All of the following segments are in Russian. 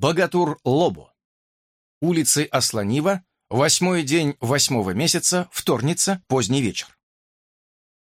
Богатур Лобо. Улицы Асланива, восьмой день восьмого месяца, вторница, поздний вечер.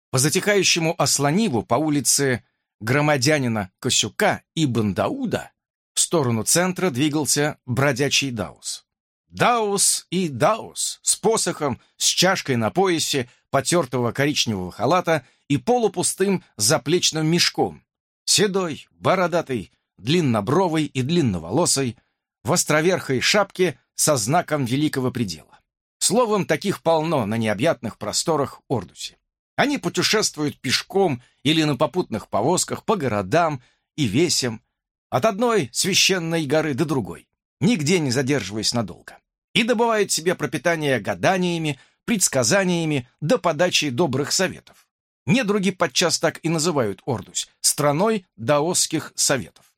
По затихающему Асланиву по улице Громадянина Косюка и Бандауда в сторону центра двигался бродячий Даус. Даус и Даус с посохом, с чашкой на поясе, потертого коричневого халата и полупустым заплечным мешком. Седой, бородатый, длиннобровый и длинноволосый, в островерхой шапке со знаком великого предела. Словом, таких полно на необъятных просторах Ордуси. Они путешествуют пешком или на попутных повозках по городам и весям, от одной священной горы до другой, нигде не задерживаясь надолго, и добывают себе пропитание гаданиями, предсказаниями до подачи добрых советов. Недруги подчас так и называют Ордусь – страной даосских советов.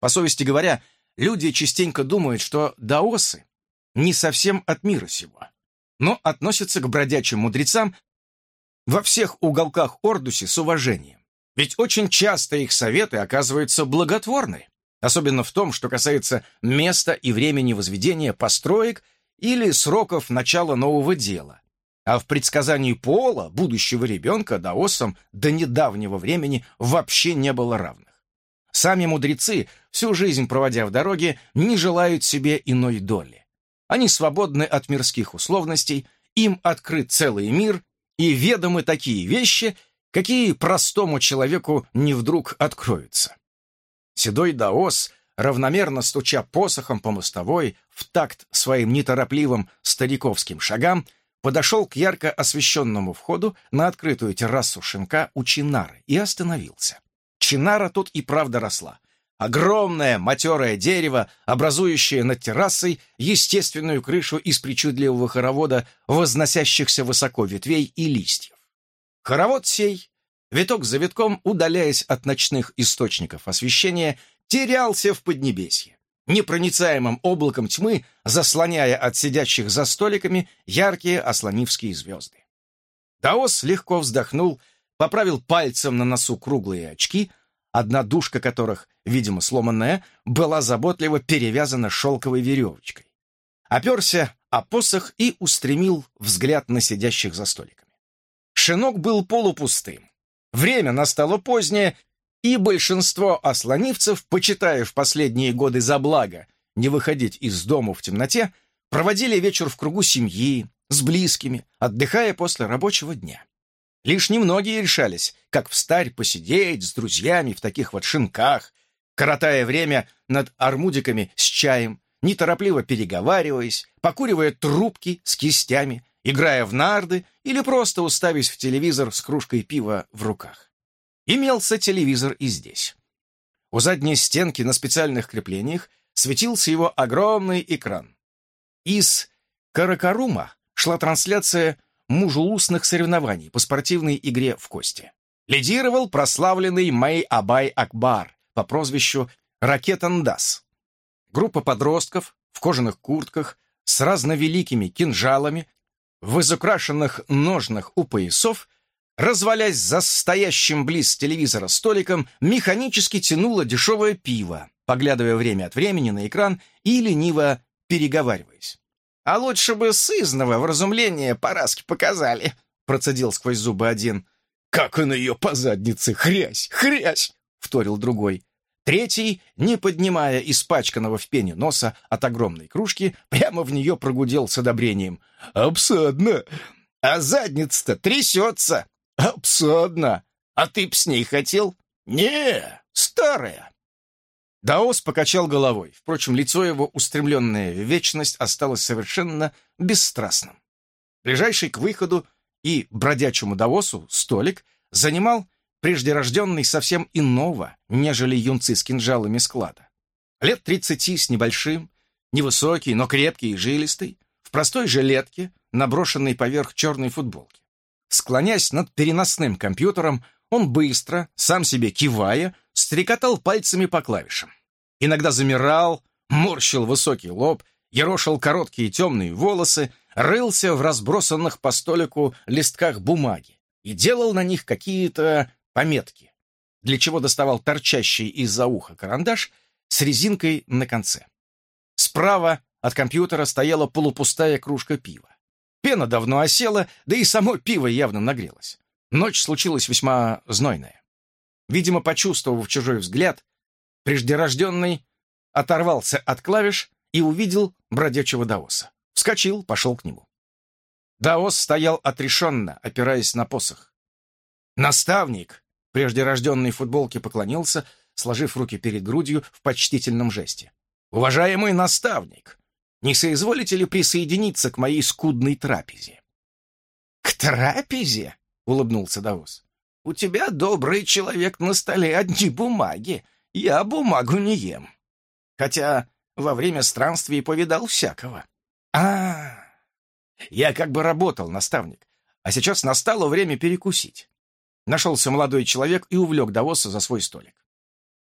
По совести говоря, люди частенько думают, что даосы не совсем от мира сего, но относятся к бродячим мудрецам во всех уголках Ордуси с уважением. Ведь очень часто их советы оказываются благотворны, особенно в том, что касается места и времени возведения построек или сроков начала нового дела. А в предсказании пола будущего ребенка даосам до недавнего времени вообще не было равных. Сами мудрецы, всю жизнь проводя в дороге, не желают себе иной доли. Они свободны от мирских условностей, им открыт целый мир, и ведомы такие вещи, какие простому человеку не вдруг откроются. Седой Даос, равномерно стуча посохом по мостовой, в такт своим неторопливым стариковским шагам, подошел к ярко освещенному входу на открытую террасу шинка у Чинары и остановился. Чинара тут и правда росла. Огромное матерое дерево, образующее над террасой естественную крышу из причудливого хоровода, возносящихся высоко ветвей и листьев. Хоровод сей, виток за витком, удаляясь от ночных источников освещения, терялся в Поднебесье, непроницаемым облаком тьмы, заслоняя от сидящих за столиками яркие ослонивские звезды. Даос легко вздохнул, поправил пальцем на носу круглые очки, одна дужка которых, видимо, сломанная, была заботливо перевязана шелковой веревочкой. Оперся о посох и устремил взгляд на сидящих за столиками. Шинок был полупустым. Время настало позднее, и большинство ослонивцев, почитая в последние годы за благо не выходить из дому в темноте, проводили вечер в кругу семьи, с близкими, отдыхая после рабочего дня. Лишь немногие решались, как встарь посидеть с друзьями в таких вот шинках, коротая время над армудиками с чаем, неторопливо переговариваясь, покуривая трубки с кистями, играя в нарды или просто уставясь в телевизор с кружкой пива в руках. Имелся телевизор и здесь. У задней стенки на специальных креплениях светился его огромный экран. Из Каракарума шла трансляция мужелустных соревнований по спортивной игре в кости. Лидировал прославленный Мэй Абай Акбар по прозвищу Ракетандас. Группа подростков в кожаных куртках с разновеликими кинжалами, в изукрашенных ножнах у поясов, развалясь за стоящим близ телевизора столиком, механически тянула дешевое пиво, поглядывая время от времени на экран и лениво переговариваясь. «А лучше бы сызного вразумления Параски показали», — процедил сквозь зубы один. «Как он ее по заднице! Хрясь! Хрясь!» — вторил другой. Третий, не поднимая испачканного в пене носа от огромной кружки, прямо в нее прогудел с одобрением. «Обсадно! А задница-то трясется! Обсадно! А ты б с ней хотел? Не, старая!» Даос покачал головой. Впрочем, лицо его, устремленное в вечность, осталось совершенно бесстрастным. Ближайший к выходу и бродячему Даосу столик занимал преждерожденный совсем иного, нежели юнцы с кинжалами склада. Лет тридцати с небольшим, невысокий, но крепкий и жилистый, в простой жилетке, наброшенной поверх черной футболки. Склонясь над переносным компьютером, он быстро, сам себе кивая, стрекотал пальцами по клавишам. Иногда замирал, морщил высокий лоб, ерошил короткие темные волосы, рылся в разбросанных по столику листках бумаги и делал на них какие-то пометки, для чего доставал торчащий из-за уха карандаш с резинкой на конце. Справа от компьютера стояла полупустая кружка пива. Пена давно осела, да и само пиво явно нагрелось. Ночь случилась весьма знойная. Видимо, почувствовав чужой взгляд, преждерожденный оторвался от клавиш и увидел бродячего Даоса. Вскочил, пошел к нему. Даос стоял отрешенно, опираясь на посох. «Наставник!» Прежде рожденный в футболке поклонился, сложив руки перед грудью в почтительном жесте. «Уважаемый наставник, не соизволите ли присоединиться к моей скудной трапезе?» «К трапезе?» — улыбнулся Даос. «У тебя, добрый человек, на столе одни бумаги. Я бумагу не ем. Хотя во время странствий повидал всякого». «А, я как бы работал, наставник, а сейчас настало время перекусить». Нашелся молодой человек и увлек Даоса за свой столик.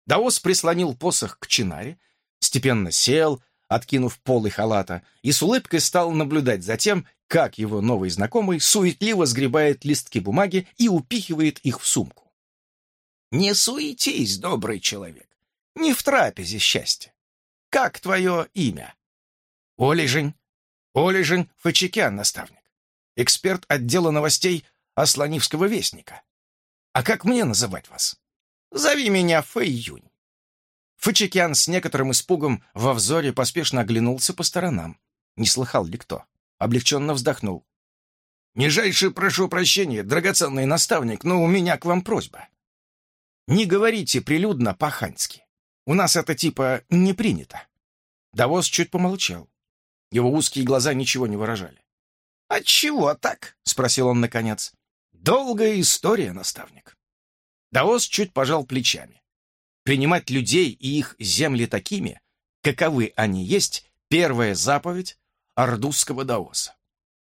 Даос прислонил посох к чинаре, степенно сел, откинув полы халата, и с улыбкой стал наблюдать за тем, как его новый знакомый суетливо сгребает листки бумаги и упихивает их в сумку. «Не суетись, добрый человек, не в трапезе счастья. Как твое имя?» «Олежень. Олежень Фачекян, наставник. Эксперт отдела новостей Асланивского вестника. А как мне называть вас?» «Зови меня Фэй Юнь». Фычекян с некоторым испугом во взоре поспешно оглянулся по сторонам. Не слыхал ли кто? Облегченно вздохнул. «Нижайше прошу прощения, драгоценный наставник, но у меня к вам просьба. Не говорите прилюдно по-ханьски. У нас это типа не принято». Давос чуть помолчал. Его узкие глаза ничего не выражали. «Отчего так?» — спросил он наконец. «Долгая история, наставник». Давос чуть пожал плечами. Принимать людей и их земли такими, каковы они есть, первая заповедь ордузского даоса.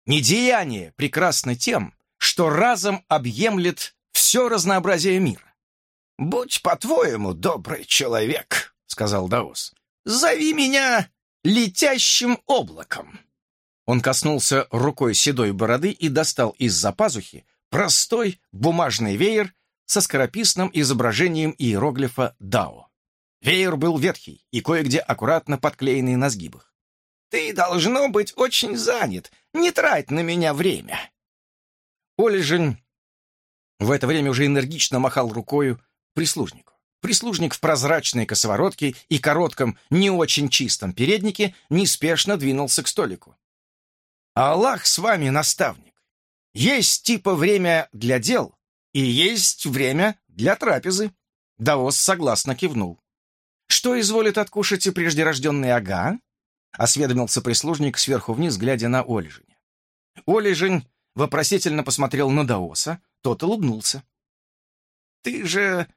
Недеяние прекрасно тем, что разом объемлет все разнообразие мира. «Будь по-твоему, добрый человек», — сказал Даос, — «зови меня летящим облаком». Он коснулся рукой седой бороды и достал из-за пазухи простой бумажный веер со скорописным изображением иероглифа «Дао». Веер был ветхий и кое-где аккуратно подклеенный на сгибах. «Ты, должно быть, очень занят. Не трать на меня время». Олежень в это время уже энергично махал рукою прислужнику. Прислужник в прозрачной косоворотке и коротком, не очень чистом переднике неспешно двинулся к столику. «Аллах с вами, наставник! Есть типа время для дел, и есть время для трапезы. Даос согласно кивнул. Что изволит откушать и преждерожденный ага? Осведомился прислужник сверху вниз, глядя на Олежиня. Олежень вопросительно посмотрел на Даоса, тот улыбнулся. «Ты же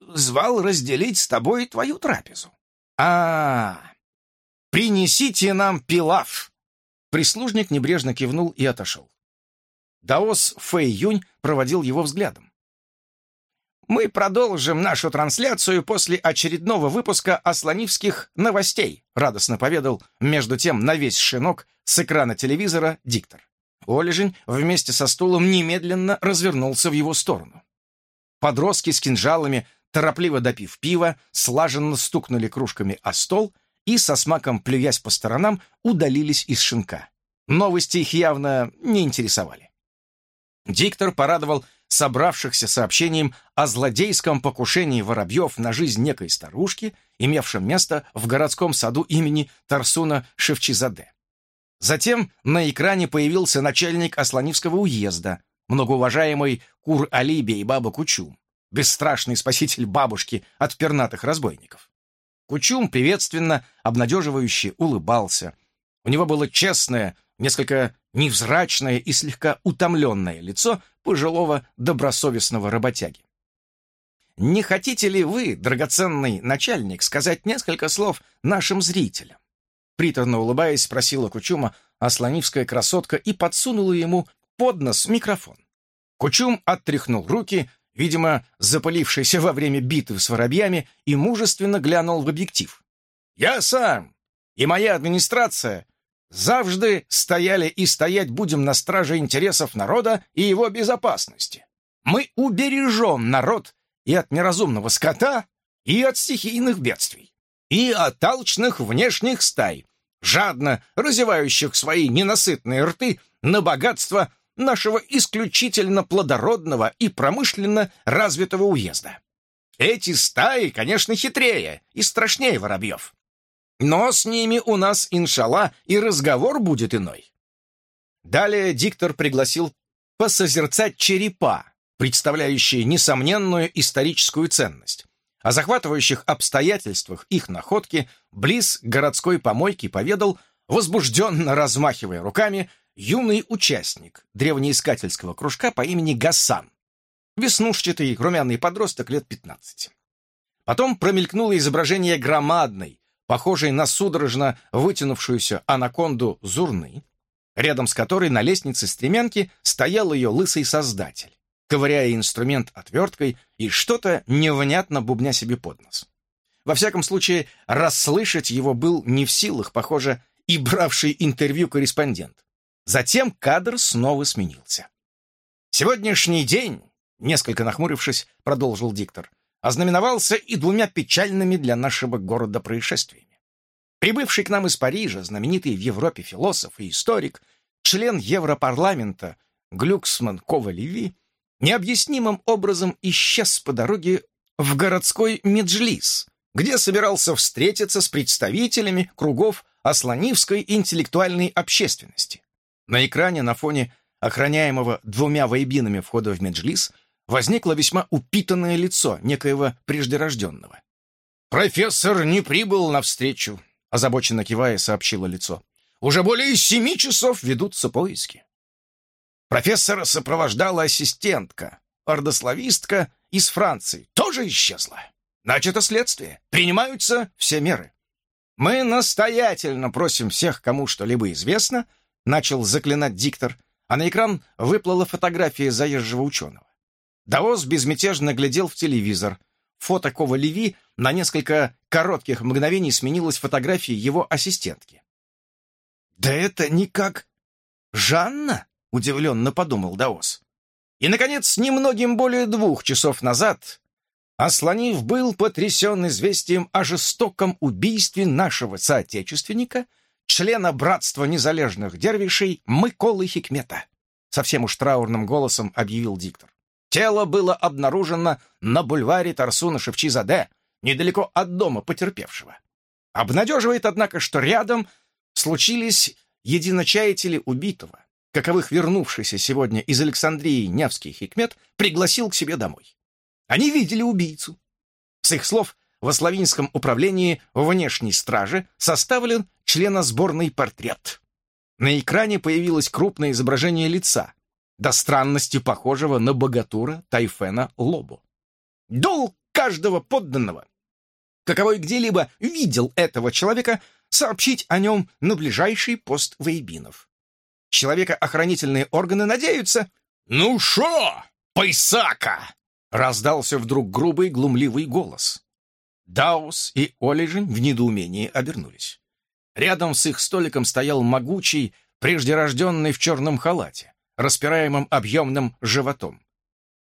звал разделить с тобой твою трапезу». А, -а, -а принесите нам пилав!» Прислужник небрежно кивнул и отошел. Даос Фэй Юнь проводил его взглядом. «Мы продолжим нашу трансляцию после очередного выпуска ослонивских новостей», радостно поведал, между тем, на весь шинок с экрана телевизора диктор. Олежень вместе со стулом немедленно развернулся в его сторону. Подростки с кинжалами, торопливо допив пива, слаженно стукнули кружками о стол и, со смаком плюясь по сторонам, удалились из шинка. Новости их явно не интересовали. Диктор порадовал собравшихся сообщением о злодейском покушении воробьев на жизнь некой старушки, имевшем место в городском саду имени Тарсуна Шевчизаде. Затем на экране появился начальник Асланивского уезда, многоуважаемый Кур-Али Бейбаба Кучум, бесстрашный спаситель бабушки от пернатых разбойников. Кучум приветственно, обнадеживающе улыбался. У него было честное, несколько невзрачное и слегка утомленное лицо пожилого добросовестного работяги. «Не хотите ли вы, драгоценный начальник, сказать несколько слов нашим зрителям?» Приторно улыбаясь, спросила Кучума ослонивская красотка и подсунула ему под нос микрофон. Кучум оттряхнул руки, видимо, запылившийся во время битвы с воробьями, и мужественно глянул в объектив. «Я сам и моя администрация Завжды стояли и стоять будем на страже интересов народа и его безопасности. Мы убережем народ и от неразумного скота, и от стихийных бедствий. и от алчных внешних стай, жадно разевающих свои ненасытные рты на богатство нашего исключительно плодородного и промышленно развитого уезда. Эти стаи, конечно, хитрее и страшнее воробьев. Но с ними у нас, иншалла, и разговор будет иной. Далее диктор пригласил посозерцать черепа, представляющие несомненную историческую ценность. О захватывающих обстоятельствах их находки близ городской помойки поведал, возбужденно размахивая руками, юный участник древнеискательского кружка по имени Гасан, веснушчатый румяный подросток лет 15. Потом промелькнуло изображение громадной, похожей на судорожно вытянувшуюся анаконду Зурны, рядом с которой на лестнице стремянки стоял ее лысый создатель, ковыряя инструмент отверткой и что-то невнятно бубня себе под нос. Во всяком случае, расслышать его был не в силах, похоже, и бравший интервью корреспондент. Затем кадр снова сменился. «Сегодняшний день», — несколько нахмурившись, продолжил диктор, ознаменовался и двумя печальными для нашего города происшествиями. Прибывший к нам из Парижа знаменитый в Европе философ и историк, член Европарламента Глюксман Кова-Леви необъяснимым образом исчез по дороге в городской Меджлис, где собирался встретиться с представителями кругов Асланивской интеллектуальной общественности. На экране на фоне охраняемого двумя вайбинами входа в Меджлис возникло весьма упитанное лицо некоего преждерожденного. «Профессор не прибыл навстречу», — озабоченно кивая сообщило лицо. «Уже более семи часов ведутся поиски». Профессора сопровождала ассистентка, ордославистка из Франции, тоже исчезла. Начато следствие. Принимаются все меры. Мы настоятельно просим всех, кому что-либо известно, начал заклинать диктор, а на экран выплыла фотография заезжего ученого. Даос безмятежно глядел в телевизор. Фото Кова Леви на несколько коротких мгновений сменилось фотографией его ассистентки. «Да это никак Жанна?» — удивленно подумал Даос. И, наконец, немногим более двух часов назад Асланив был потрясен известием о жестоком убийстве нашего соотечественника, члена Братства Незалежных Дервишей Мыколы Хикмета. Совсем уж траурным голосом объявил диктор. Тело было обнаружено на бульваре Тарсуна Шевчизаде, недалеко от дома потерпевшего. Обнадеживает, однако, что рядом случились единочаятели убитого, каковых вернувшийся сегодня из Александрии Невский Хикмет пригласил к себе домой. Они видели убийцу. С их слов, в Ословинском управлении внешней стражи составлен членосборный портрет. На экране появилось крупное изображение лица, до странности похожего на богатура Тайфена Лобу. Долг каждого подданного, каковой где-либо видел этого человека, сообщить о нем на ближайший пост Вейбинов. Человекоохранительные органы надеются... «Ну шо, Пайсака!» — раздался вдруг грубый глумливый голос. Даус и Олежень в недоумении обернулись. Рядом с их столиком стоял могучий, преждерожденный в черном халате, распираемым объемным животом.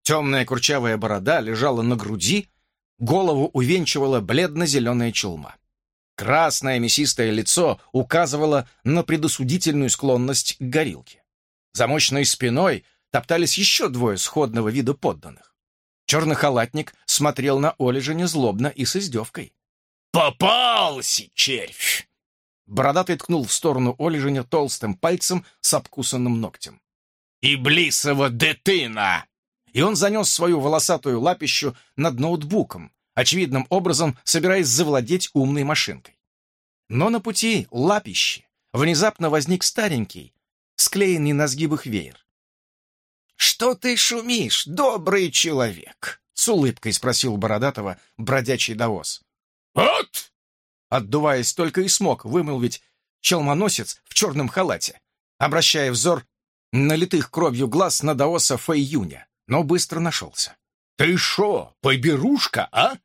Темная курчавая борода лежала на груди, голову увенчивала бледно-зеленая челма. Красное мясистое лицо указывало на предосудительную склонность к горилке. За мощной спиной топтались еще двое сходного вида подданных. Черный халатник смотрел на Олежа злобно и с издевкой. «Попался, червь!» Бородатый ткнул в сторону Олеженя толстым пальцем с обкусанным ногтем. «Иблисова детына!» И он занес свою волосатую лапищу над ноутбуком, очевидным образом собираясь завладеть умной машинкой. Но на пути лапищи внезапно возник старенький, склеенный на сгибах веер. «Что ты шумишь, добрый человек?» — с улыбкой спросил Бородатого бродячий даос. «От!» — отдуваясь только и смог вымолвить челмоносец в черном халате, обращая взор налитых кровью глаз на даоса Фэйюня, но быстро нашелся. «Ты шо, поберушка, а?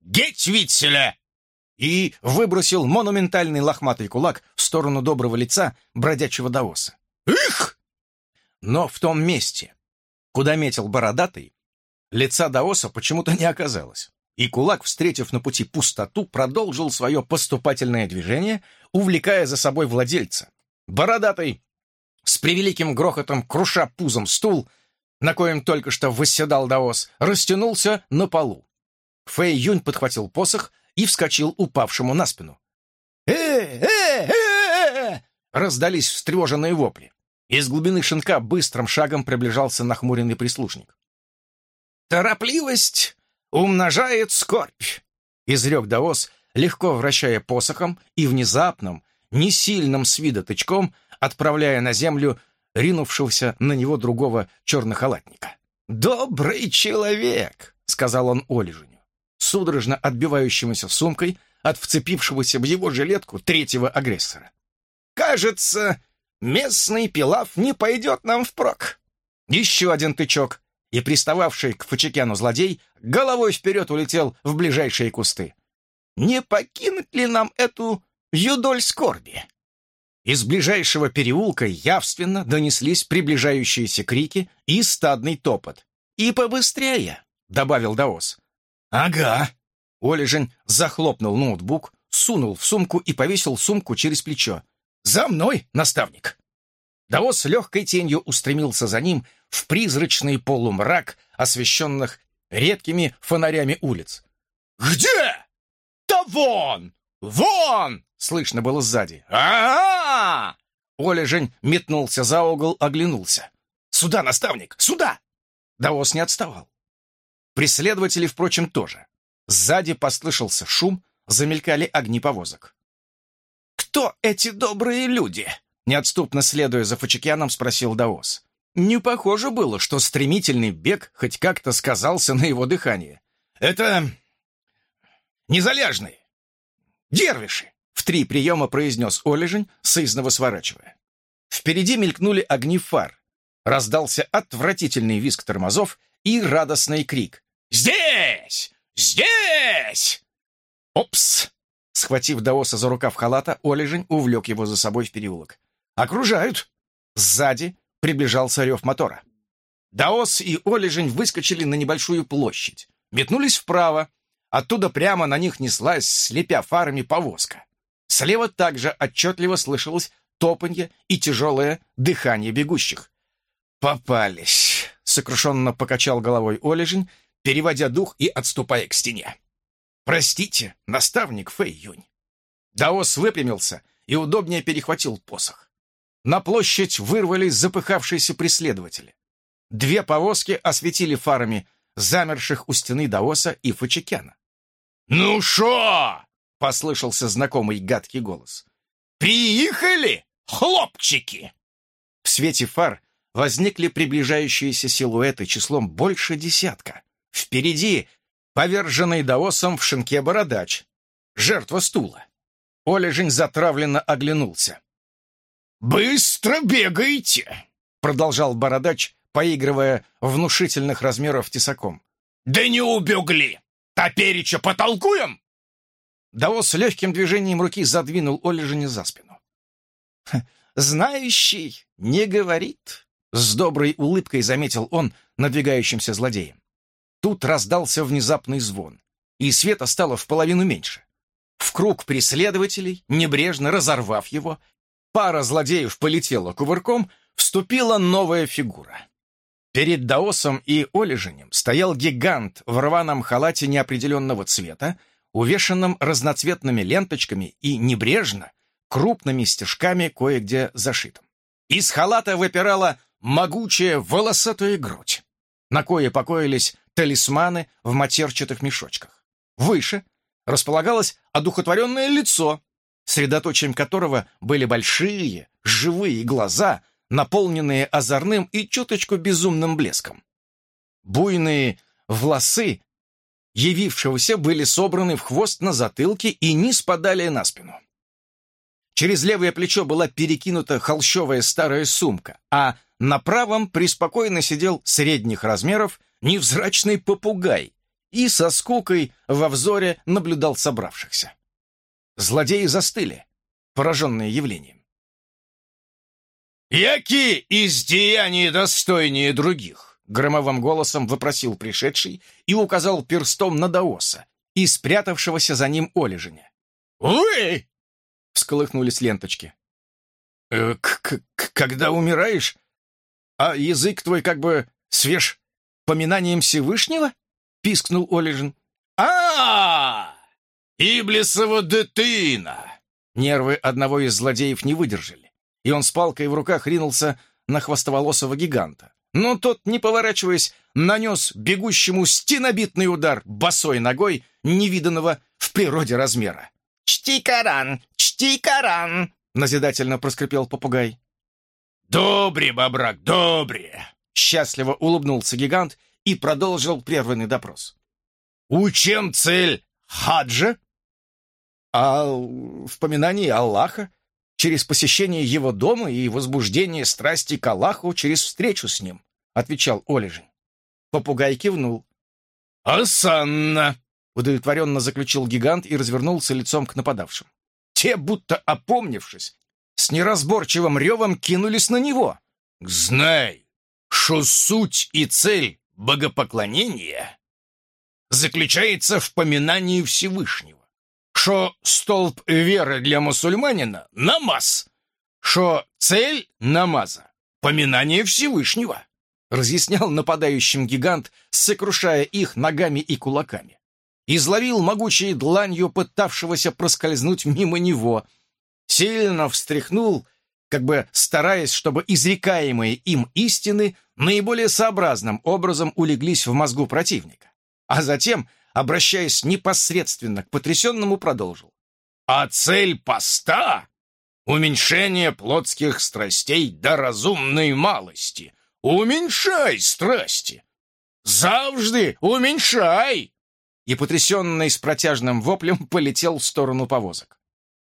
Геть витселя!» И выбросил монументальный лохматый кулак в сторону доброго лица бродячего даоса. «Их!» Но в том месте, куда метил бородатый, лица даоса почему-то не оказалось. и кулак, встретив на пути пустоту, продолжил свое поступательное движение, увлекая за собой владельца. Бородатый, с превеликим грохотом круша пузом стул, на коем только что восседал Даос, растянулся на полу. Фэй Юнь подхватил посох и вскочил упавшему на спину. «Э-э-э-э!» Раздались встревоженные вопли. Из глубины шинка быстрым шагом приближался нахмуренный прислужник. «Торопливость умножает скорбь», — изрек Даос, легко вращая посохом и внезапным, несильным с вида тычком, отправляя на землю ринувшегося на него другого чернохалатника. «Добрый человек», — сказал он Олеженю, судорожно отбивающемуся сумкой от вцепившегося в его жилетку третьего агрессора. «Кажется, местный пилав не пойдет нам впрок». Еще один тычок, и пристававший к Фачекяну злодей головой вперед улетел в ближайшие кусты. «Не покинуть ли нам эту юдоль скорби?» Из ближайшего переулка явственно донеслись приближающиеся крики и стадный топот. «И побыстрее!» — добавил Даос. «Ага!» Олежень захлопнул ноутбук, сунул в сумку и повесил сумку через плечо. «За мной, наставник!» Даос легкой тенью устремился за ним в призрачный полумрак, освещенных редкими фонарями улиц. «Где?» «Да вон! Вон!» — слышно было сзади. а, -а, -а Оля Жень метнулся за угол, оглянулся. «Сюда, наставник, сюда!» Даос не отставал. Преследователи, впрочем, тоже. Сзади послышался шум, замелькали огни повозок. «Кто эти добрые люди?» Неотступно следуя за Фачекяном, спросил Даос. Не похоже было, что стремительный бег хоть как-то сказался на его дыхании. «Это... незалежные. Дервиши!» В три приема произнес Олежень, сызново сворачивая. Впереди мелькнули огни фар. Раздался отвратительный визг тормозов и радостный крик. «Здесь! Здесь!» «Опс!» Схватив Даоса за рукав халата, Олежень увлек его за собой в переулок. «Окружают!» Сзади приближался рев мотора. Даос и Олежень выскочили на небольшую площадь, метнулись вправо. Оттуда прямо на них неслась, слепя фарами, повозка. Слева также отчетливо слышалось топанье и тяжелое дыхание бегущих. «Попались!» — сокрушенно покачал головой Олежень, переводя дух и отступая к стене. «Простите, наставник Фэй Юнь». Даос выпрямился и удобнее перехватил посох. На площадь вырвались запыхавшиеся преследователи. Две повозки осветили фарами замерших у стены Даоса и Фачекяна. «Ну шо?» — послышался знакомый гадкий голос. «Приехали, хлопчики!» В свете фар возникли приближающиеся силуэты числом больше десятка. Впереди поверженный Даосом в шинке бородач, жертва стула. Олежень затравленно оглянулся. «Быстро бегаете!» — продолжал бородач, поигрывая внушительных размеров тесаком. «Да не убегли! Топереча потолкуем!» Даос легким движением руки задвинул Олежине за спину. «Знающий не говорит», — с доброй улыбкой заметил он надвигающимся злодеем. Тут раздался внезапный звон, и света стало в половину меньше. В круг преследователей, небрежно разорвав его, пара злодеев полетела кувырком, вступила новая фигура. Перед Даосом и Олеженем стоял гигант в рваном халате неопределенного цвета, увешанном разноцветными ленточками и небрежно, крупными стежками кое-где зашитым. Из халата выпирала могучая волосатая грудь, на кое покоились талисманы в матерчатых мешочках. Выше располагалось одухотворенное лицо средоточием которого были большие, живые глаза, наполненные озорным и чуточку безумным блеском. Буйные волосы явившегося были собраны в хвост на затылке и не спадали на спину. Через левое плечо была перекинута холщовая старая сумка, а на правом преспокойно сидел средних размеров невзрачный попугай и со скукой во взоре наблюдал собравшихся. Злодеи застыли, пораженные явлением. «Яки из деяний достойнее других?» Громовым голосом вопросил пришедший и указал перстом на Даоса, и спрятавшегося за ним Олежиня. «Вы!» — всколыхнулись ленточки. «Э, к -к «Когда умираешь, а язык твой как бы свеж поминанием Всевышнего?» — пискнул Олежин. а, -а, -а Иблисова дитина!» Нервы одного из злодеев не выдержали, и он с палкой в руках ринулся на хвостоволосого гиганта. Но тот, не поворачиваясь, нанес бегущему стенобитный удар босой ногой невиданного в природе размера. «Чти Коран! Чти Коран!» — назидательно проскрипел попугай. «Добре, бобрак, добре!» — счастливо улыбнулся гигант и продолжил прерванный допрос. «У чем цель хаджа?» «А в поминании Аллаха, через посещение его дома и возбуждение страсти к Аллаху через встречу с ним», — отвечал Олежин. Попугай кивнул. «Осанна!» — удовлетворенно заключил гигант и развернулся лицом к нападавшим. Те, будто опомнившись, с неразборчивым ревом кинулись на него. «Знай, что суть и цель богопоклонения заключается в поминании Всевышнего, что столб веры для мусульманина — намаз, что цель намаза — поминание Всевышнего» разъяснял нападающим гигант, сокрушая их ногами и кулаками. Изловил могучей дланью пытавшегося проскользнуть мимо него, сильно встряхнул, как бы стараясь, чтобы изрекаемые им истины наиболее сообразным образом улеглись в мозгу противника. А затем, обращаясь непосредственно к потрясенному, продолжил. «А цель поста — уменьшение плотских страстей до разумной малости — Уменьшай страсти! Завжди уменьшай!» И, потрясенный с протяжным воплем, полетел в сторону повозок.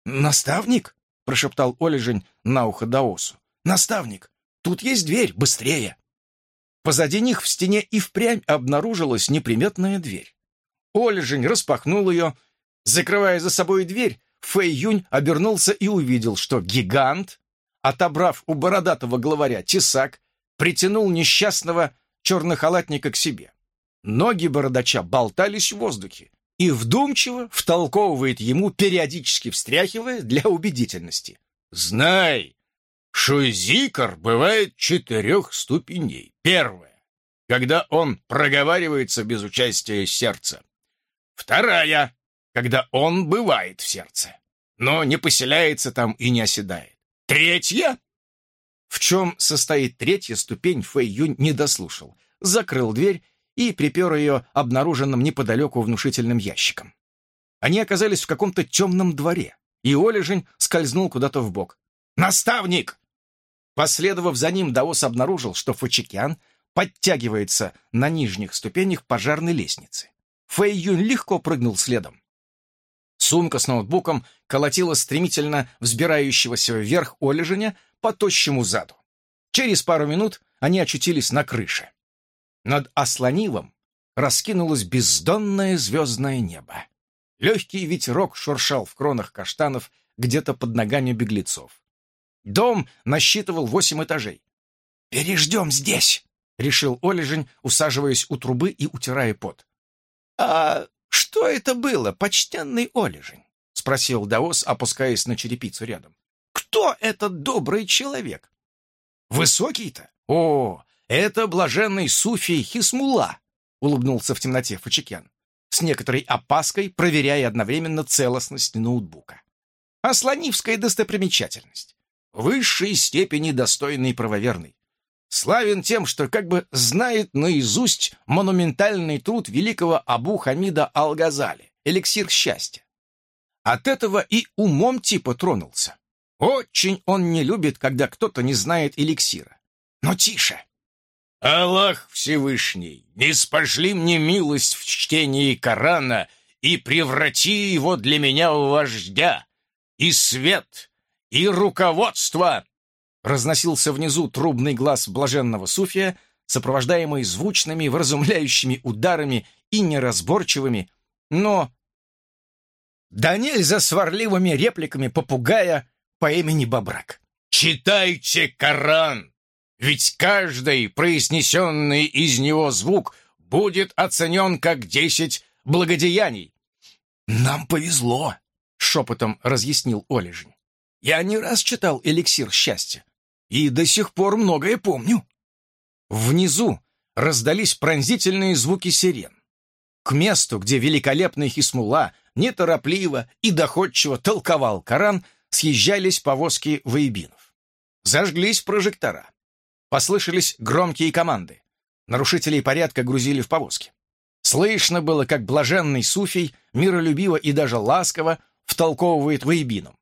«Наставник?» — прошептал Олежень на ухо Даосу. «Наставник, тут есть дверь, быстрее!» Позади них в стене и впрямь обнаружилась неприметная дверь. Олежень распахнул ее. Закрывая за собой дверь, Фэй Юнь обернулся и увидел, что гигант, отобрав у бородатого главаря тесак, притянул несчастного чернохалатника к себе. Ноги бородача болтались в воздухе и вдумчиво втолковывает ему, периодически встряхивая для убедительности. «Знай, что зикр бывает четырех ступеней. Первая, когда он проговаривается без участия сердца. Вторая, когда он бывает в сердце, но не поселяется там и не оседает. Третья, в чем состоит третья ступень, Фэй Юнь не дослушал. Закрыл дверь и припер ее обнаруженным неподалеку внушительным ящиком. Они оказались в каком-то темном дворе, и Олежень скользнул куда-то в бок. «Наставник!» Последовав за ним, Даос обнаружил, что Фачикян подтягивается на нижних ступенях пожарной лестницы. Фэй Юнь легко прыгнул следом. Сумка с ноутбуком колотила стремительно взбирающегося вверх Олеженя, по тощему заду. Через пару минут они очутились на крыше. Над Асланивом раскинулось бездонное звездное небо. Легкий ветерок шуршал в кронах каштанов где-то под ногами беглецов. Дом насчитывал восемь этажей. «Переждем здесь», — решил Олежень, усаживаясь у трубы и утирая пот. «А что это было, почтенный Олежень?» — спросил Даос, опускаясь на черепицу рядом. Кто этот добрый человек? Высокий-то? О, это блаженный Суфий Хисмула, улыбнулся в темноте Фачикян, с некоторой опаской проверяя одновременно целостность ноутбука. Асланивская достопримечательность. Высшей степени достойный правоверный. Славен тем, что как бы знает наизусть монументальный труд великого Абу Хамида Ал-Газали «Эликсир счастья». От этого и умом типа тронулся. Очень он не любит, когда кто-то не знает эликсира. Но тише. Аллах Всевышний, не спошли мне милость в чтении Корана и преврати его для меня в вождя, и свет, и руководство!» Разносился внизу трубный глаз блаженного суфия, сопровождаемый звучными, вразумляющими ударами и неразборчивыми, но да нельзя сварливыми репликами попугая по имени Бабрак. «Читайте Коран, ведь каждый произнесенный из него звук будет оценен как десять благодеяний. «Нам повезло», — шепотом разъяснил Олежень. «Я не раз читал «Эликсир счастья» и до сих пор многое помню». Внизу раздались пронзительные звуки сирен. К месту, где великолепный Хисмула неторопливо и доходчиво толковал Коран, съезжались повозки воебинов. Зажглись прожектора. Послышались громкие команды. Нарушителей порядка грузили в повозки. Слышно было, как блаженный суфий миролюбиво и даже ласково втолковывает воебинам.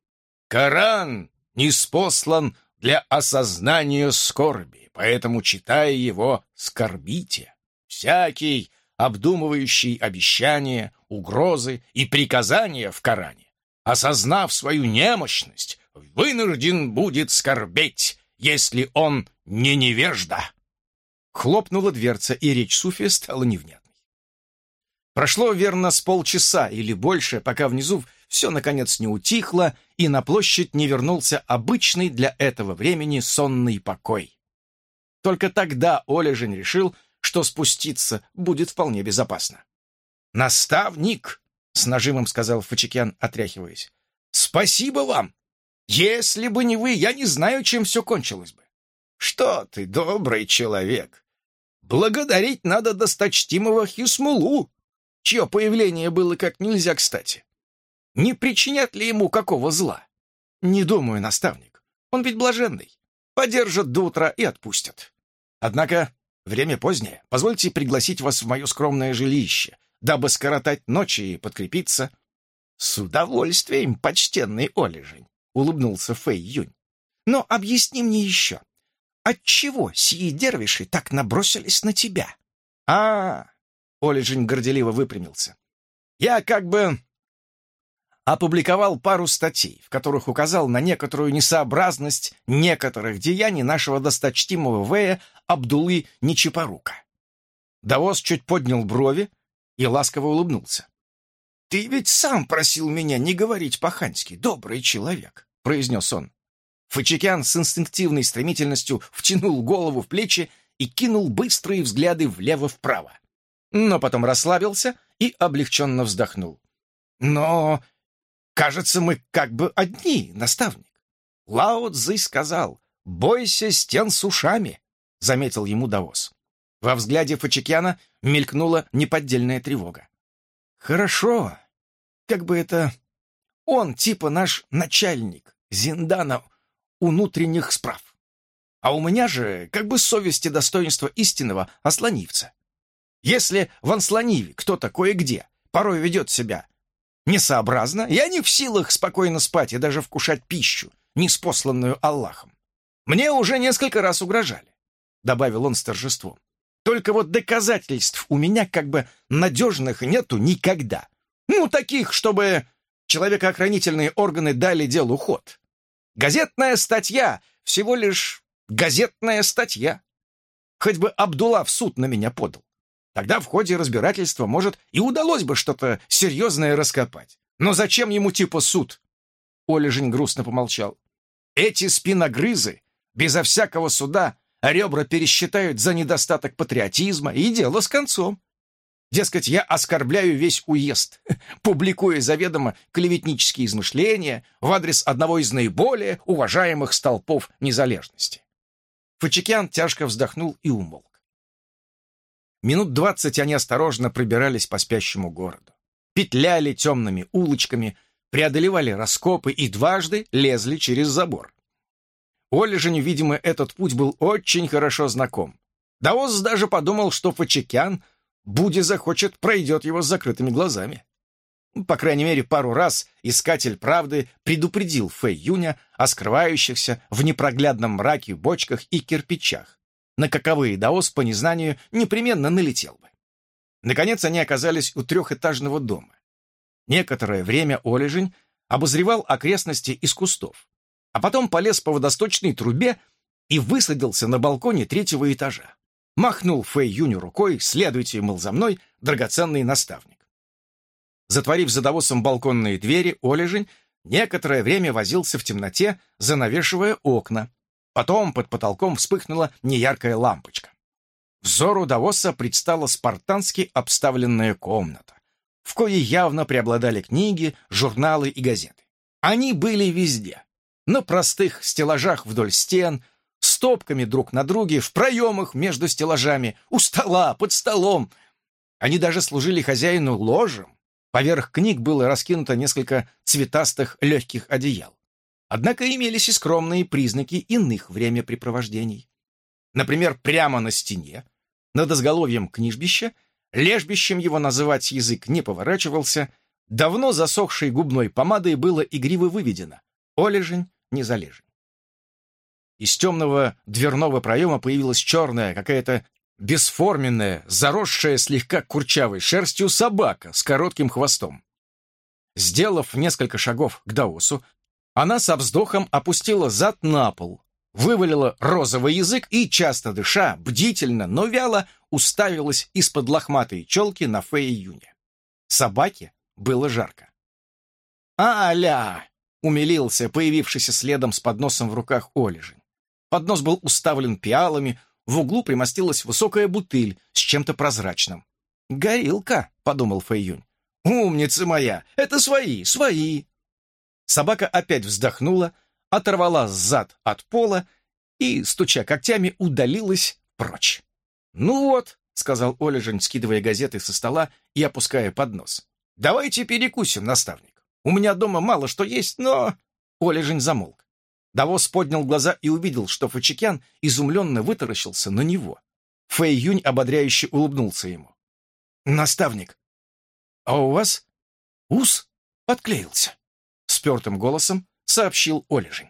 «Коран неспослан для осознания скорби, поэтому, читая его, скорбите. Всякий, обдумывающий обещания, угрозы и приказания в Коране, осознав свою немощность, вынужден будет скорбеть, если он не невежда. Хлопнула дверца, и речь Суфия стала невнятной. Прошло, верно, с полчаса или больше, пока внизу все, наконец, не утихло, и на площадь не вернулся обычный для этого времени сонный покой. Только тогда Олежень решил, что спуститься будет вполне безопасно. «Наставник!» — с нажимом сказал Фачикян, отряхиваясь. «Спасибо вам! Если бы не вы, я не знаю, чем все кончилось бы». «Что ты, добрый человек! Благодарить надо досточтимого Хисмулу, чье появление было как нельзя кстати. Не причинят ли ему какого зла? Не думаю, наставник. Он ведь блаженный. Подержат до утра и отпустят. Однако Время позднее. Позвольте пригласить вас в мое скромное жилище, дабы скоротать ночи и подкрепиться». «С удовольствием, почтенный Олежень», — улыбнулся Фэй Юнь. «Но объясни мне еще, отчего сии дервиши так набросились на тебя?» «А, Олежень горделиво выпрямился. «Я как бы опубликовал пару статей, в которых указал на некоторую несообразность некоторых деяний нашего досточтимого Вэя Абдулы Нечипорука. Давос чуть поднял брови и ласково улыбнулся. «Ты ведь сам просил меня не говорить по-ханьски, добрый человек», — произнес он. Фачикян с инстинктивной стремительностью втянул голову в плечи и кинул быстрые взгляды влево-вправо. Но потом расслабился и облегченно вздохнул. «Но Кажется, мы как бы одни, наставник. Лао Цзы сказал, «Бойся стен с ушами», — заметил ему Даос. Во взгляде Фачикяна мелькнула неподдельная тревога. «Хорошо. Как бы это... Он типа наш начальник, Зиндана, внутренних справ. А у меня же как бы совесть и достоинство истинного ослонивца. Если в Анслониве кто-то кое-где порой ведет себя несообразно, я не в силах спокойно спать и даже вкушать пищу, неспосланную Аллахом. Мне уже несколько раз угрожали, — добавил он с торжеством. Только вот доказательств у меня как бы надежных нету никогда. Ну, таких, чтобы человекоохранительные органы дали делу ход. Газетная статья — всего лишь газетная статья. Хоть бы Абдулла в суд на меня подал. Тогда в ходе разбирательства, может, и удалось бы что-то серьезное раскопать. Но зачем ему типа суд? Олежень грустно помолчал. Эти спиногрызы безо всякого суда ребра пересчитают за недостаток патриотизма, и дело с концом. Дескать, я оскорбляю весь уезд, публикуя заведомо клеветнические измышления в адрес одного из наиболее уважаемых столпов незалежности. Фачикян тяжко вздохнул и умолк. Минут двадцать они осторожно пробирались по спящему городу. Петляли темными улочками, преодолевали раскопы и дважды лезли через забор. Оле же, видимо, этот путь был очень хорошо знаком. Даос даже подумал, что Фачекян, Буди захочет, пройдет его с закрытыми глазами. По крайней мере, пару раз искатель правды предупредил Фэй Юня о скрывающихся в непроглядном мраке бочках и кирпичах, на каковые Даос по незнанию непременно налетел бы. Наконец они оказались у трехэтажного дома. Некоторое время Олежень обозревал окрестности из кустов, а потом полез по водосточной трубе и высадился на балконе третьего этажа. Махнул Фэй Юню рукой, следуйте, мол, за мной, драгоценный наставник. Затворив за Давосом балконные двери, Олежень некоторое время возился в темноте, занавешивая окна, Потом под потолком вспыхнула неяркая лампочка. Взору Давоса предстала спартански обставленная комната. в кое явно преобладали книги, журналы и газеты. Они были везде. На простых стеллажах вдоль стен, стопками друг на друге, в проемах между стеллажами, у стола, под столом. Они даже служили хозяину ложем. Поверх книг было раскинуто несколько цветастых легких одеял. Однако имелись и скромные признаки иных времяпрепровождений. Например, прямо на стене, над изголовьем книжбища, лежбищем его называть язык не поворачивался, давно засохшей губной помадой было игриво выведено «Олежень, не залежень». Из темного дверного проема появилась черная, какая-то бесформенная, заросшая слегка курчавой шерстью собака с коротким хвостом. Сделав несколько шагов к Даосу, она со вздохом опустила зад на пол, вывалила розовый язык и, часто дыша, бдительно, но вяло уставилась из-под лохматой челки на Фэй Юня. Собаке было жарко. «Аля!» — умилился появившийся следом с подносом в руках Олежень. Поднос был уставлен пиалами, в углу примостилась высокая бутыль с чем-то прозрачным. «Горилка», — подумал Фэйюнь. «Умница моя! Это свои, свои!» Собака опять вздохнула, оторвала зад от пола и, стуча когтями, удалилась прочь. «Ну вот», — сказал Олежень, скидывая газеты со стола и опуская поднос. «Давайте перекусим, наставник. У меня дома мало что есть, но...» Олежень замолк. Давос поднял глаза и увидел, что Фачикян изумленно вытаращился на него. Фэй Юнь ободряюще улыбнулся ему. «Наставник, а у вас ус подклеился?» Спертым голосом сообщил Олежень.